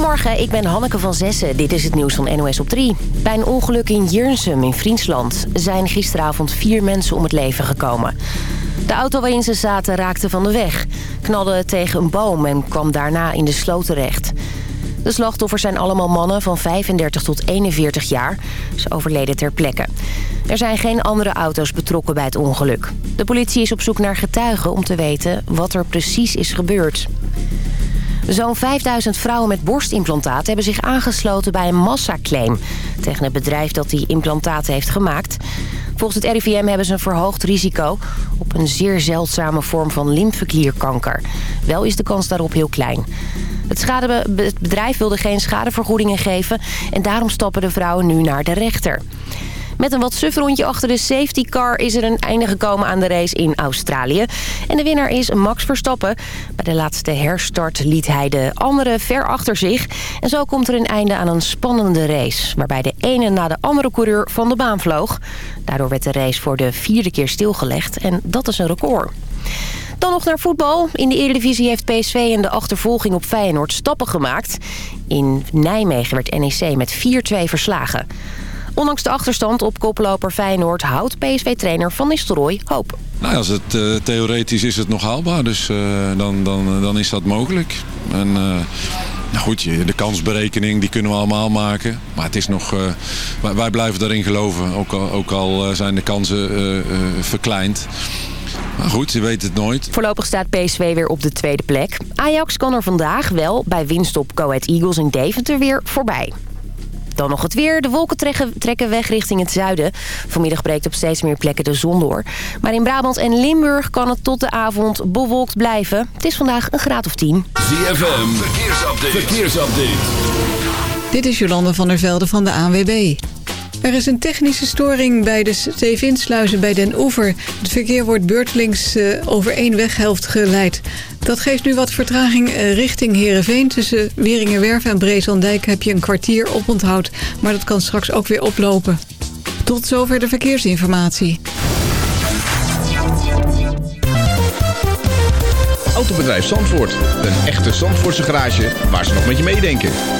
Goedemorgen, ik ben Hanneke van Zessen. Dit is het nieuws van NOS op 3. Bij een ongeluk in Jernsum in Friesland zijn gisteravond vier mensen om het leven gekomen. De auto waarin ze zaten raakte van de weg, knalde tegen een boom en kwam daarna in de sloot terecht. De slachtoffers zijn allemaal mannen van 35 tot 41 jaar. Ze overleden ter plekke. Er zijn geen andere auto's betrokken bij het ongeluk. De politie is op zoek naar getuigen om te weten wat er precies is gebeurd. Zo'n 5000 vrouwen met borstimplantaten hebben zich aangesloten bij een massaclaim... tegen het bedrijf dat die implantaten heeft gemaakt. Volgens het RIVM hebben ze een verhoogd risico op een zeer zeldzame vorm van lymfeklierkanker. Wel is de kans daarop heel klein. Het, het bedrijf wilde geen schadevergoedingen geven en daarom stappen de vrouwen nu naar de rechter. Met een wat suf rondje achter de safety car is er een einde gekomen aan de race in Australië. En de winnaar is Max Verstappen. Bij de laatste herstart liet hij de anderen ver achter zich. En zo komt er een einde aan een spannende race. Waarbij de ene na de andere coureur van de baan vloog. Daardoor werd de race voor de vierde keer stilgelegd. En dat is een record. Dan nog naar voetbal. In de Eredivisie heeft PSV in de achtervolging op Feyenoord stappen gemaakt. In Nijmegen werd NEC met 4-2 verslagen. Ondanks de achterstand op koploper Feyenoord houdt PSV-trainer Van Nistelrooy hoop. Nou, als het, uh, theoretisch is het nog haalbaar, dus uh, dan, dan, dan is dat mogelijk. En, uh, nou goed, de kansberekening die kunnen we allemaal maken. Maar het is nog, wij, wij, blijven daarin geloven, ook al, ook al zijn de kansen verkleind. Maar goed, je weet het nooit. Voorlopig staat PSV weer op de tweede plek. Ajax kan er vandaag wel bij winst op Go Ahead Eagles in Deventer weer voorbij. Dan nog het weer. De wolken trekken, trekken weg richting het zuiden. Vanmiddag breekt op steeds meer plekken de zon door. Maar in Brabant en Limburg kan het tot de avond bewolkt blijven. Het is vandaag een graad of 10. ZFM, verkeersupdate. verkeersupdate. Dit is Jolande van der Velde van de ANWB. Er is een technische storing bij de Stevinsluizen bij Den Oever. Het verkeer wordt beurtelings uh, over één weghelft geleid. Dat geeft nu wat vertraging uh, richting Heerenveen. Tussen Wieringenwerf en Breeslandijk heb je een kwartier oponthoud. Maar dat kan straks ook weer oplopen. Tot zover de verkeersinformatie. Autobedrijf Zandvoort. Een echte Zandvoortse garage waar ze nog met je meedenken.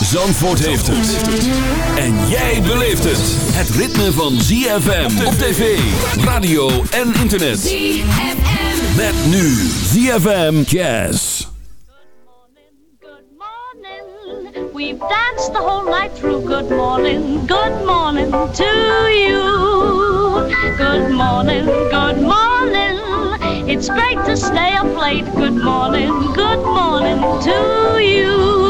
Zandvoort heeft het. En jij beleeft het. Het ritme van ZFM op tv, radio en internet. ZFM. Met nu ZFM Jazz. We've danced the whole night through. Good morning, good morning to you. Good morning, good morning. It's great to stay up late. Good morning, good morning to you.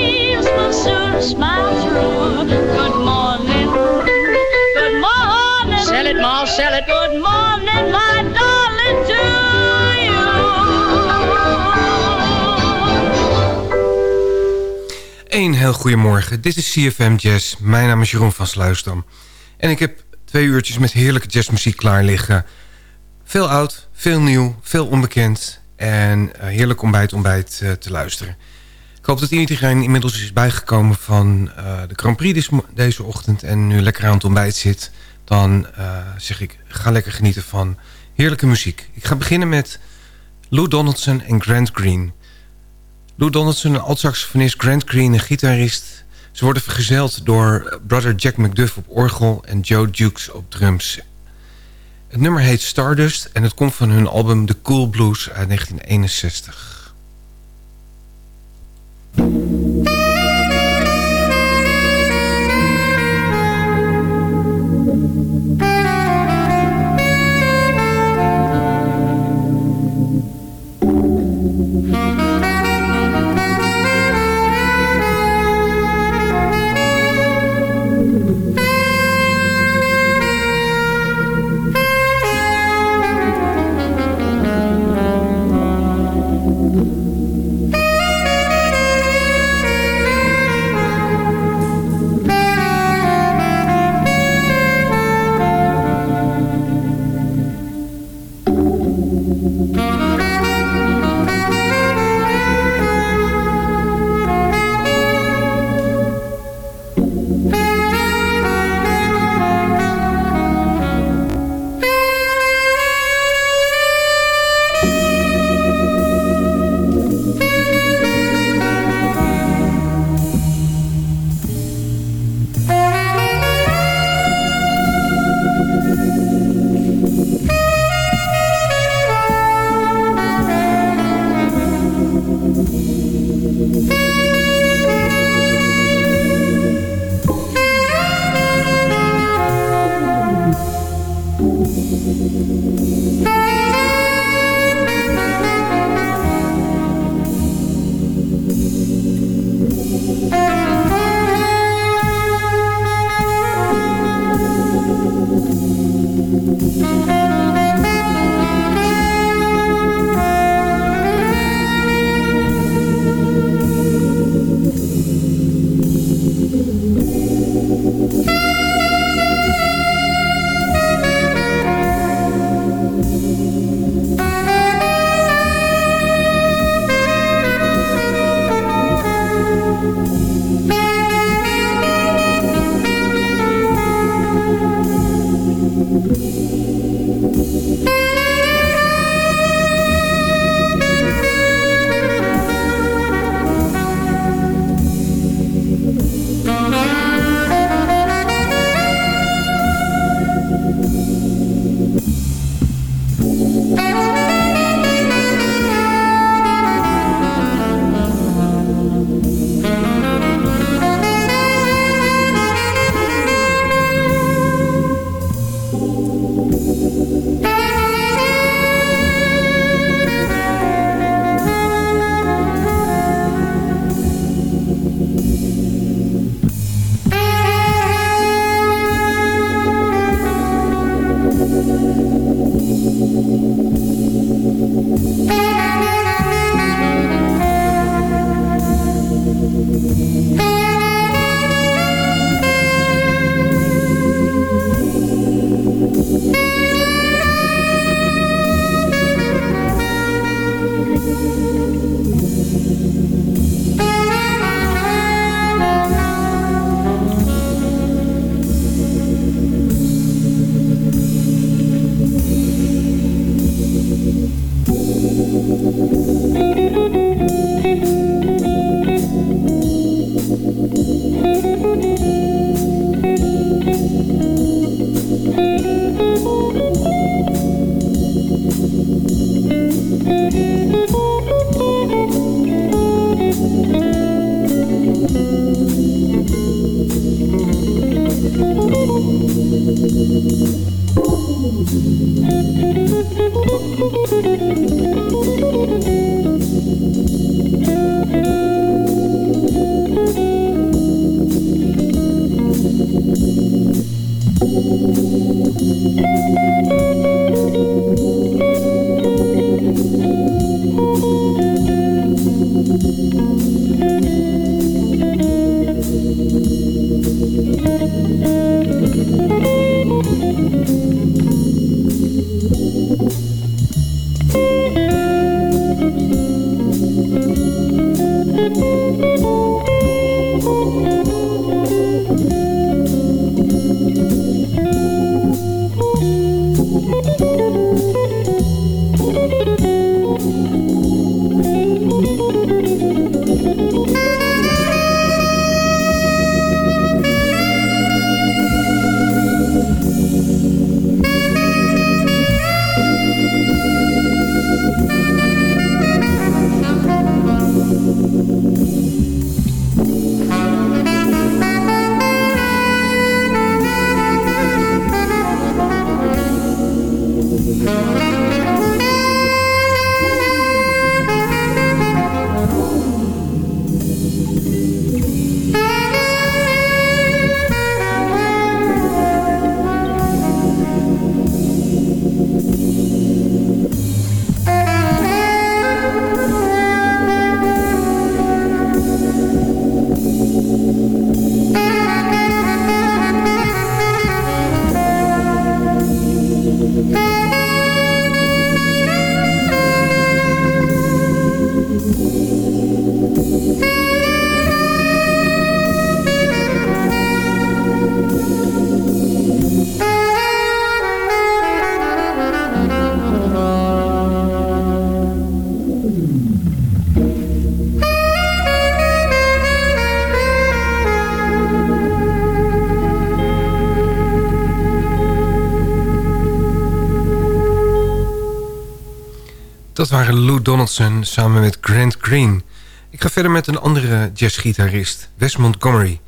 Sunbeams will soon smile through. Good morning. Good morning. Sell it, Ma, sell it. Good morning, my darling, to you. Een heel goedemorgen. Dit is CFM Jazz. Mijn naam is Jeroen van Sluisdam. En ik heb twee uurtjes met heerlijke jazzmuziek klaar liggen. Veel oud, veel nieuw, veel onbekend. En uh, heerlijk om bij het ontbijt uh, te luisteren. Ik hoop dat iedereen inmiddels is bijgekomen van uh, de Grand Prix deze ochtend... en nu lekker aan het ontbijt zit. Dan zeg ik, ga lekker genieten van heerlijke muziek. Ik ga beginnen met Lou Donaldson en Grant Green... Lou Donaldson, een alt-saxofonist, Grant Green, een gitarist. Ze worden vergezeld door brother Jack McDuff op orgel en Joe Dukes op drums. Het nummer heet Stardust en het komt van hun album The Cool Blues uit 1961. thank you waren Lou Donaldson samen met Grant Green. Ik ga verder met een andere jazzgitarist, Wes Montgomery.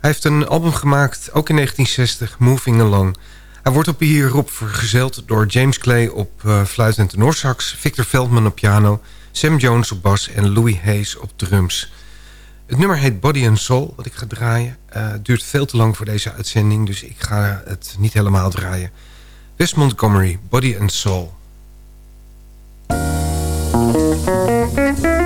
Hij heeft een album gemaakt, ook in 1960, Moving Along. Hij wordt op hierop vergezeld door James Clay op uh, fluit en tenorsax... Victor Veldman op piano, Sam Jones op bas en Louis Hayes op drums. Het nummer heet Body and Soul, wat ik ga draaien. Uh, duurt veel te lang voor deze uitzending, dus ik ga het niet helemaal draaien. Wes Montgomery, Body and Soul. Thank you.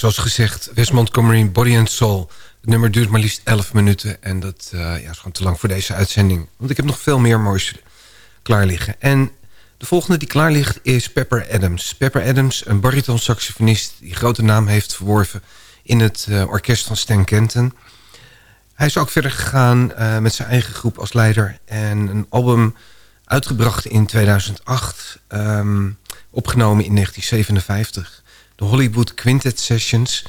Zoals gezegd, West Montgomery, Body and Soul. Het nummer duurt maar liefst 11 minuten. En dat uh, ja, is gewoon te lang voor deze uitzending. Want ik heb nog veel meer moois klaar liggen. En de volgende die klaar ligt is Pepper Adams. Pepper Adams, een bariton-saxofonist... die grote naam heeft verworven in het uh, orkest van Stan Kenton. Hij is ook verder gegaan uh, met zijn eigen groep als leider... en een album uitgebracht in 2008... Um, opgenomen in 1957 de Hollywood Quintet Sessions.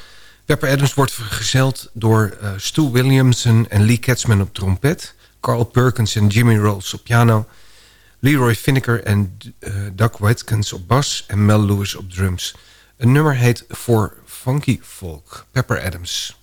Pepper Adams wordt vergezeld door eh, Stu Williamson en Lee Katzman op trompet... Carl Perkins en Jimmy Rolls op piano... Leroy Finneker en uh, Doug Watkins op bas en Mel Lewis op drums. Een nummer heet Voor Funky Folk, Pepper Adams.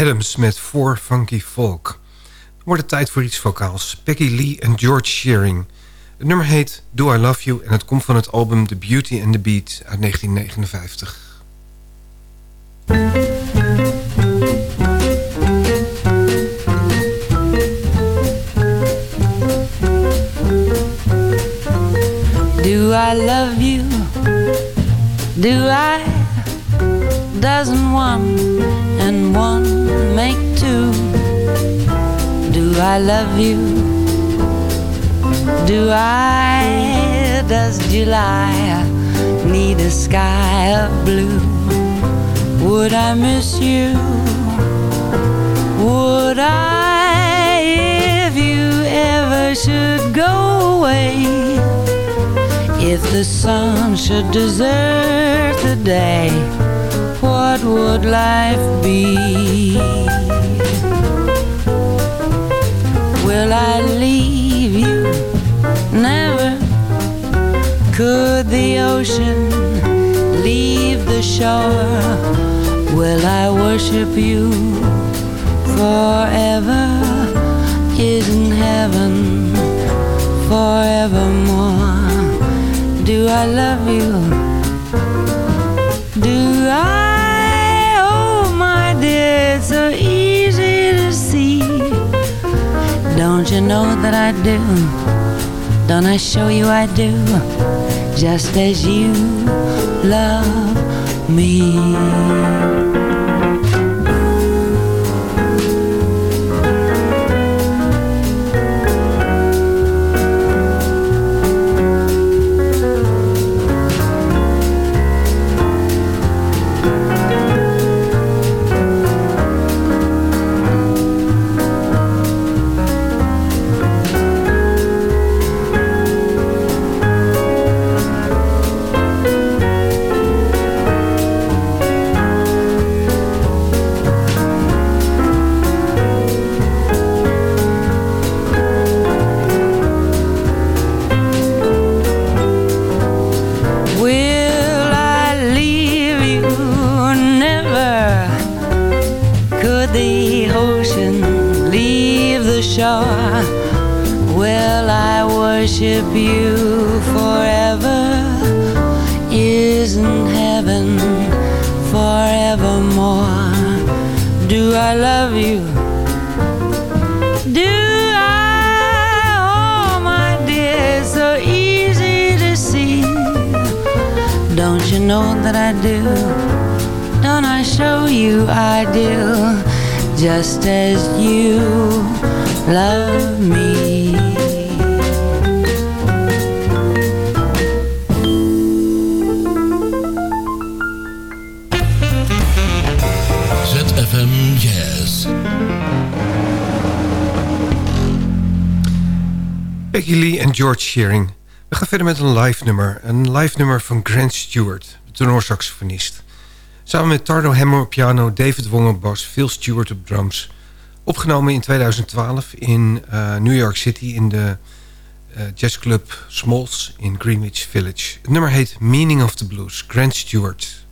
Adams met Four Funky Folk. Dan wordt het tijd voor iets vocaals. Peggy Lee en George Shearing. Het nummer heet Do I Love You en het komt van het album The Beauty and the Beat uit 1959. Should desert today, what would life be? Will I leave you? Never. Could the ocean leave the shore? Will I worship you forever? Isn't heaven forevermore? Do I love you? Do I? Oh, my dear, it's so easy to see. Don't you know that I do? Don't I show you I do? Just as you love me. Don't you know that I do? Don't I show you I do? Just as you love me. ZFM Jazz. Peggy Lee en George Shearing. Gaan verder met een live nummer. Een live nummer van Grant Stewart, de tenorsaxofonist. Samen met Tardo Hammer op piano, David Wong op bas, Phil Stewart op drums. Opgenomen in 2012 in uh, New York City in de uh, jazzclub Smalls in Greenwich Village. Het nummer heet Meaning of the Blues, Grant Stewart.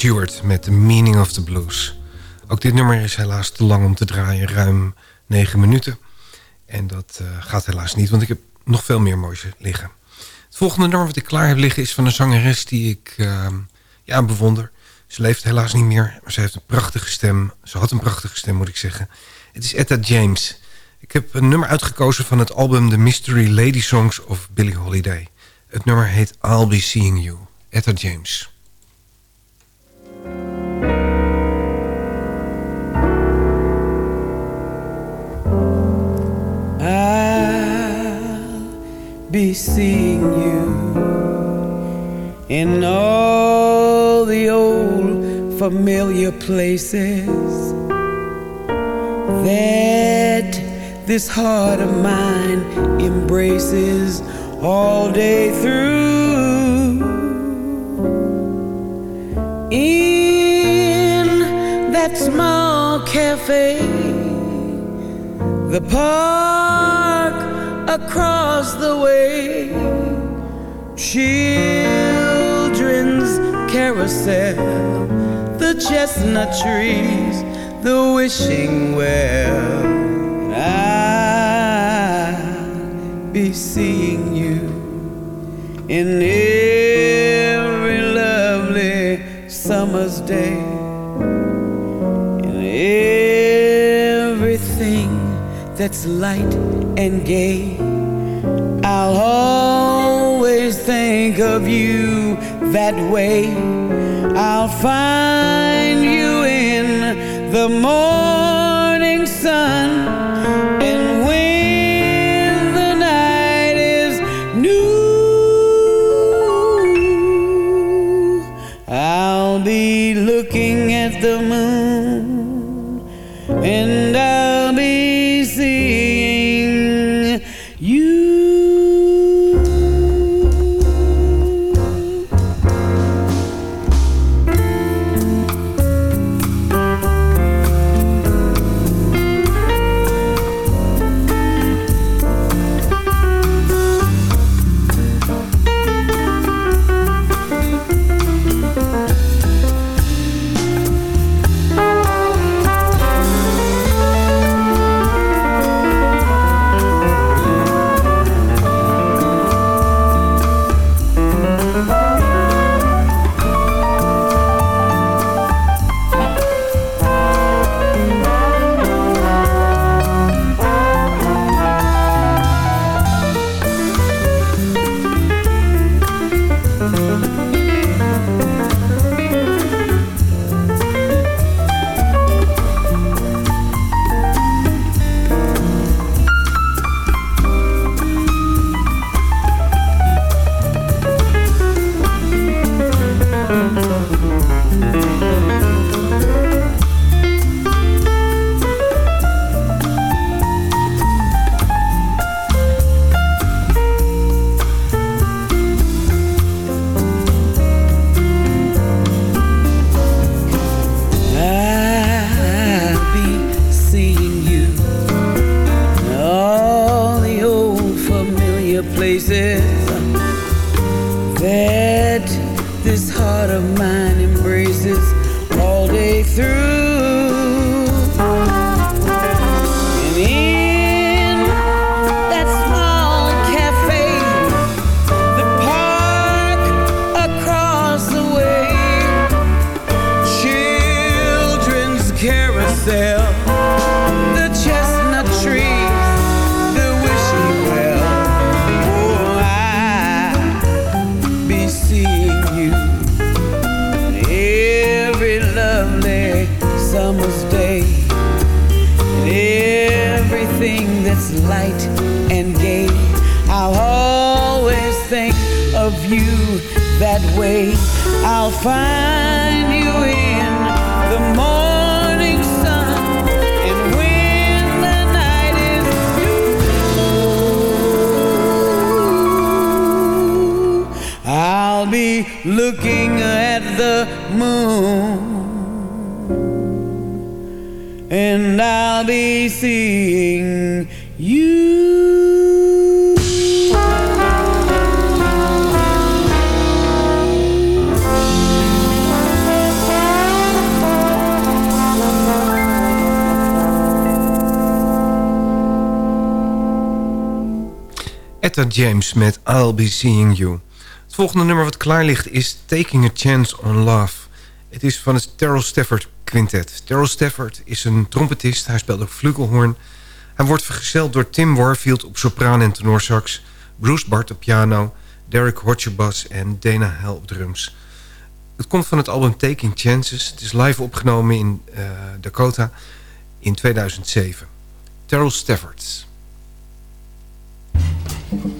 Stewart met The Meaning of the Blues. Ook dit nummer is helaas te lang om te draaien, ruim 9 minuten. En dat uh, gaat helaas niet, want ik heb nog veel meer moois liggen. Het volgende nummer wat ik klaar heb liggen is van een zangeres die ik uh, ja, bewonder. Ze leeft helaas niet meer, maar ze heeft een prachtige stem. Ze had een prachtige stem, moet ik zeggen. Het is Etta James. Ik heb een nummer uitgekozen van het album The Mystery Lady Songs of Billie Holiday. Het nummer heet I'll Be Seeing You. Etta James. Be seeing you in all the old familiar places that this heart of mine embraces all day through. In that small cafe, the park across the way, children's carousel, the chestnut trees, the wishing well. I'll be seeing you in every lovely summer's day, in everything that's light and gay. I'll always think of you that way. I'll find you in the morning sun. Light and gay. I'll always think of you that way. I'll find you in the morning sun, and when the night is through, I'll be looking at the moon, and I'll be seeing James met I'll Be Seeing You. Het volgende nummer wat klaar ligt is Taking a Chance on Love. Het is van het Terrell Stafford Quintet. Terrell Stafford is een trompetist, hij speelt ook flugelhorn. Hij wordt vergezeld door Tim Warfield op sopraan en tenorsax... Bruce Bart op piano, Derek Hodge en Dana Hell op drums. Het komt van het album Taking Chances. Het is live opgenomen in uh, Dakota in 2007. Terrell Stafford. Thank you.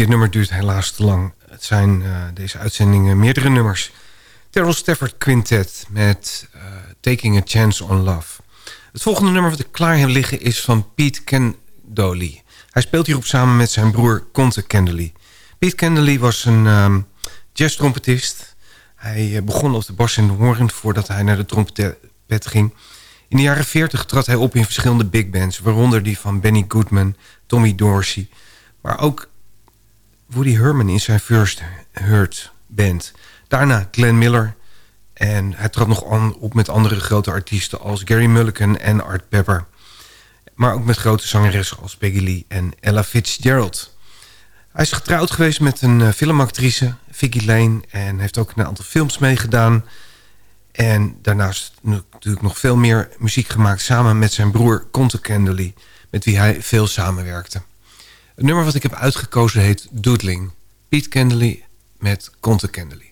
Dit nummer duurt helaas te lang. Het zijn uh, deze uitzendingen meerdere nummers. Terrell Stafford Quintet met uh, Taking a Chance on Love. Het volgende nummer wat ik klaar heb liggen is van Pete Kendolly. Hij speelt hierop samen met zijn broer Conte Kendolly. Pete Kendolly was een um, jazz-trompetist. Hij begon op de bas en de hoorn voordat hij naar de trompet ging. In de jaren 40 trad hij op in verschillende big bands... waaronder die van Benny Goodman, Tommy Dorsey... maar ook Woody Herman in zijn First Hurt band. Daarna Glenn Miller. En hij trad nog op met andere grote artiesten als Gary Mulligan en Art Pepper. Maar ook met grote zangeressen als Peggy Lee en Ella Fitzgerald. Hij is getrouwd geweest met een uh, filmactrice, Vicky Lane... en heeft ook een aantal films meegedaan. En daarnaast natuurlijk nog veel meer muziek gemaakt... samen met zijn broer Conte Kendley, met wie hij veel samenwerkte. Het nummer wat ik heb uitgekozen heet Doodling. Pete Kendley met Conte Kendley.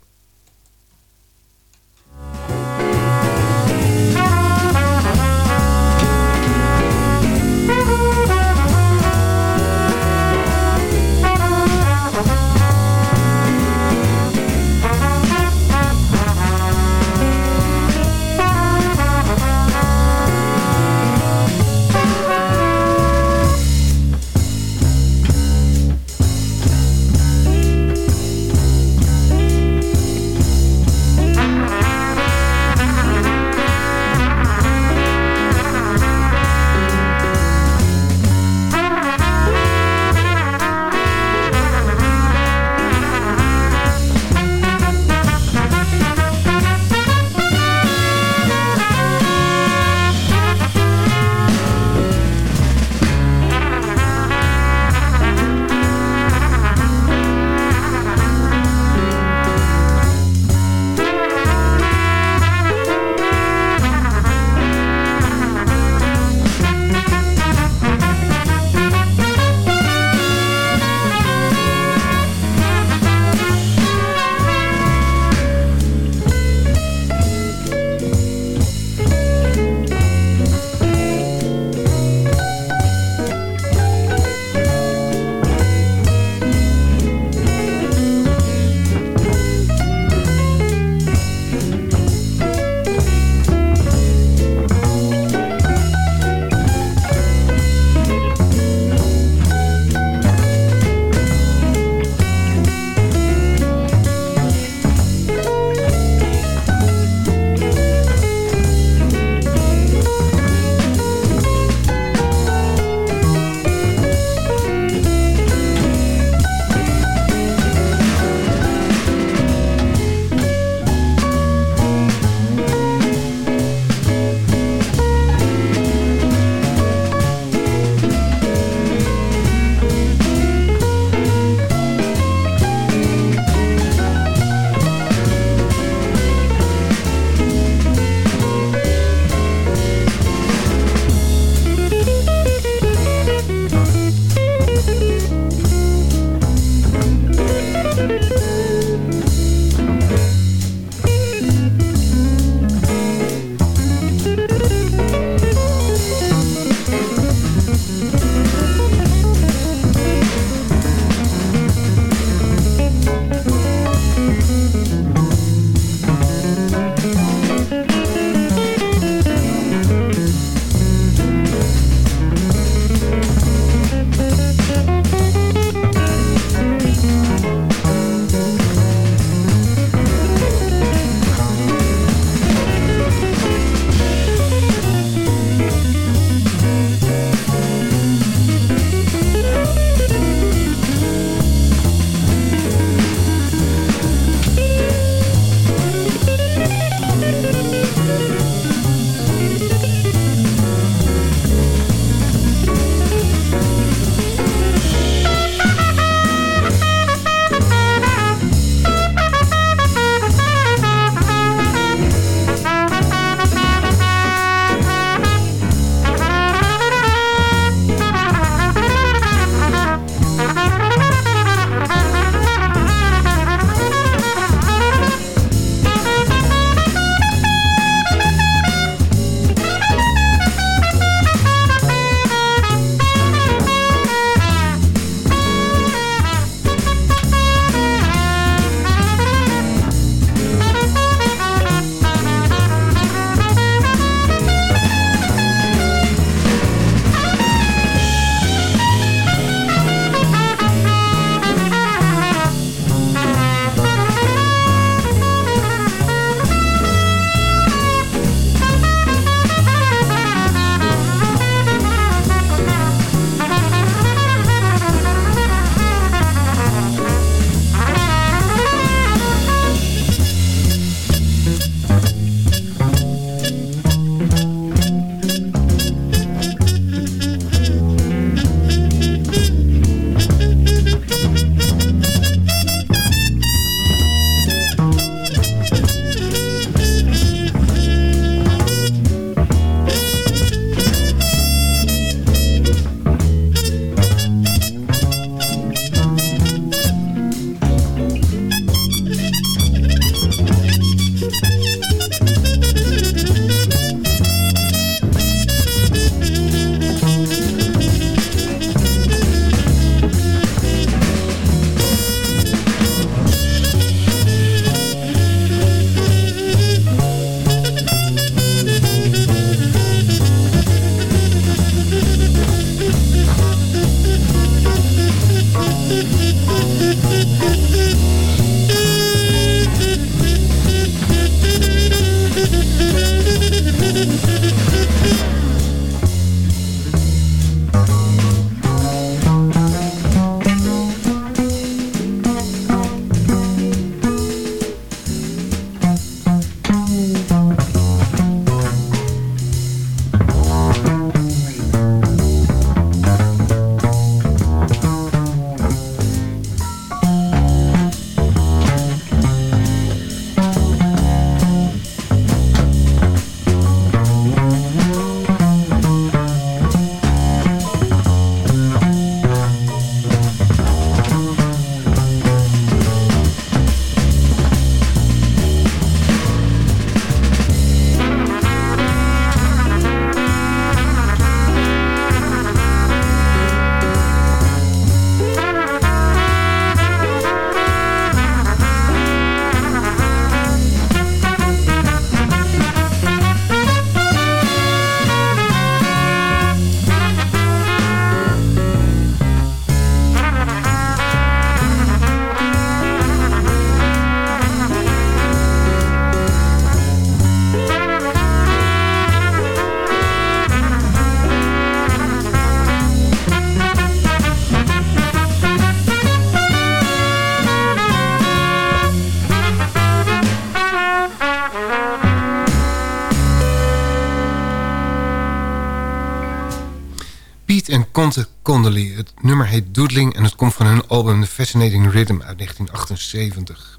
Het nummer heet Doodling en het komt van hun album The Fascinating Rhythm uit 1978.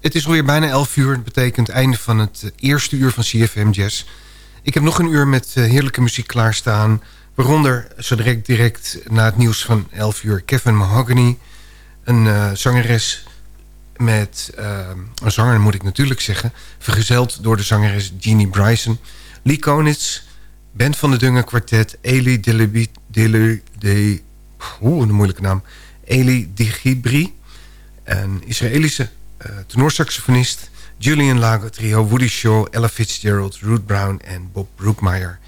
Het is alweer bijna 11 uur. Het betekent einde van het eh, eerste uur van CFM Jazz. Ik heb nog een uur met eh, heerlijke muziek klaarstaan. Waaronder zo direct, direct na het nieuws van 11 uur Kevin Mahogany. Een uh, zangeres met... Een zanger moet ik natuurlijk zeggen. Vergezeld door de zangeres Jeannie Bryson. Lee Konitz... Ben van de Dungen kwartet, Eli Delebi, Dele, de, oeh, een moeilijke naam. Eli Digibri, een Israëlische uh, tenorsaxofonist. Julian Lago trio, Woody Shaw, Ella Fitzgerald, Ruth Brown en Bob Brookmeyer.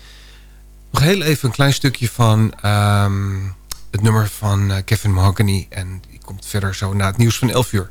Nog heel even een klein stukje van um, het nummer van uh, Kevin Mahogany. En die komt verder zo na het nieuws van 11 uur.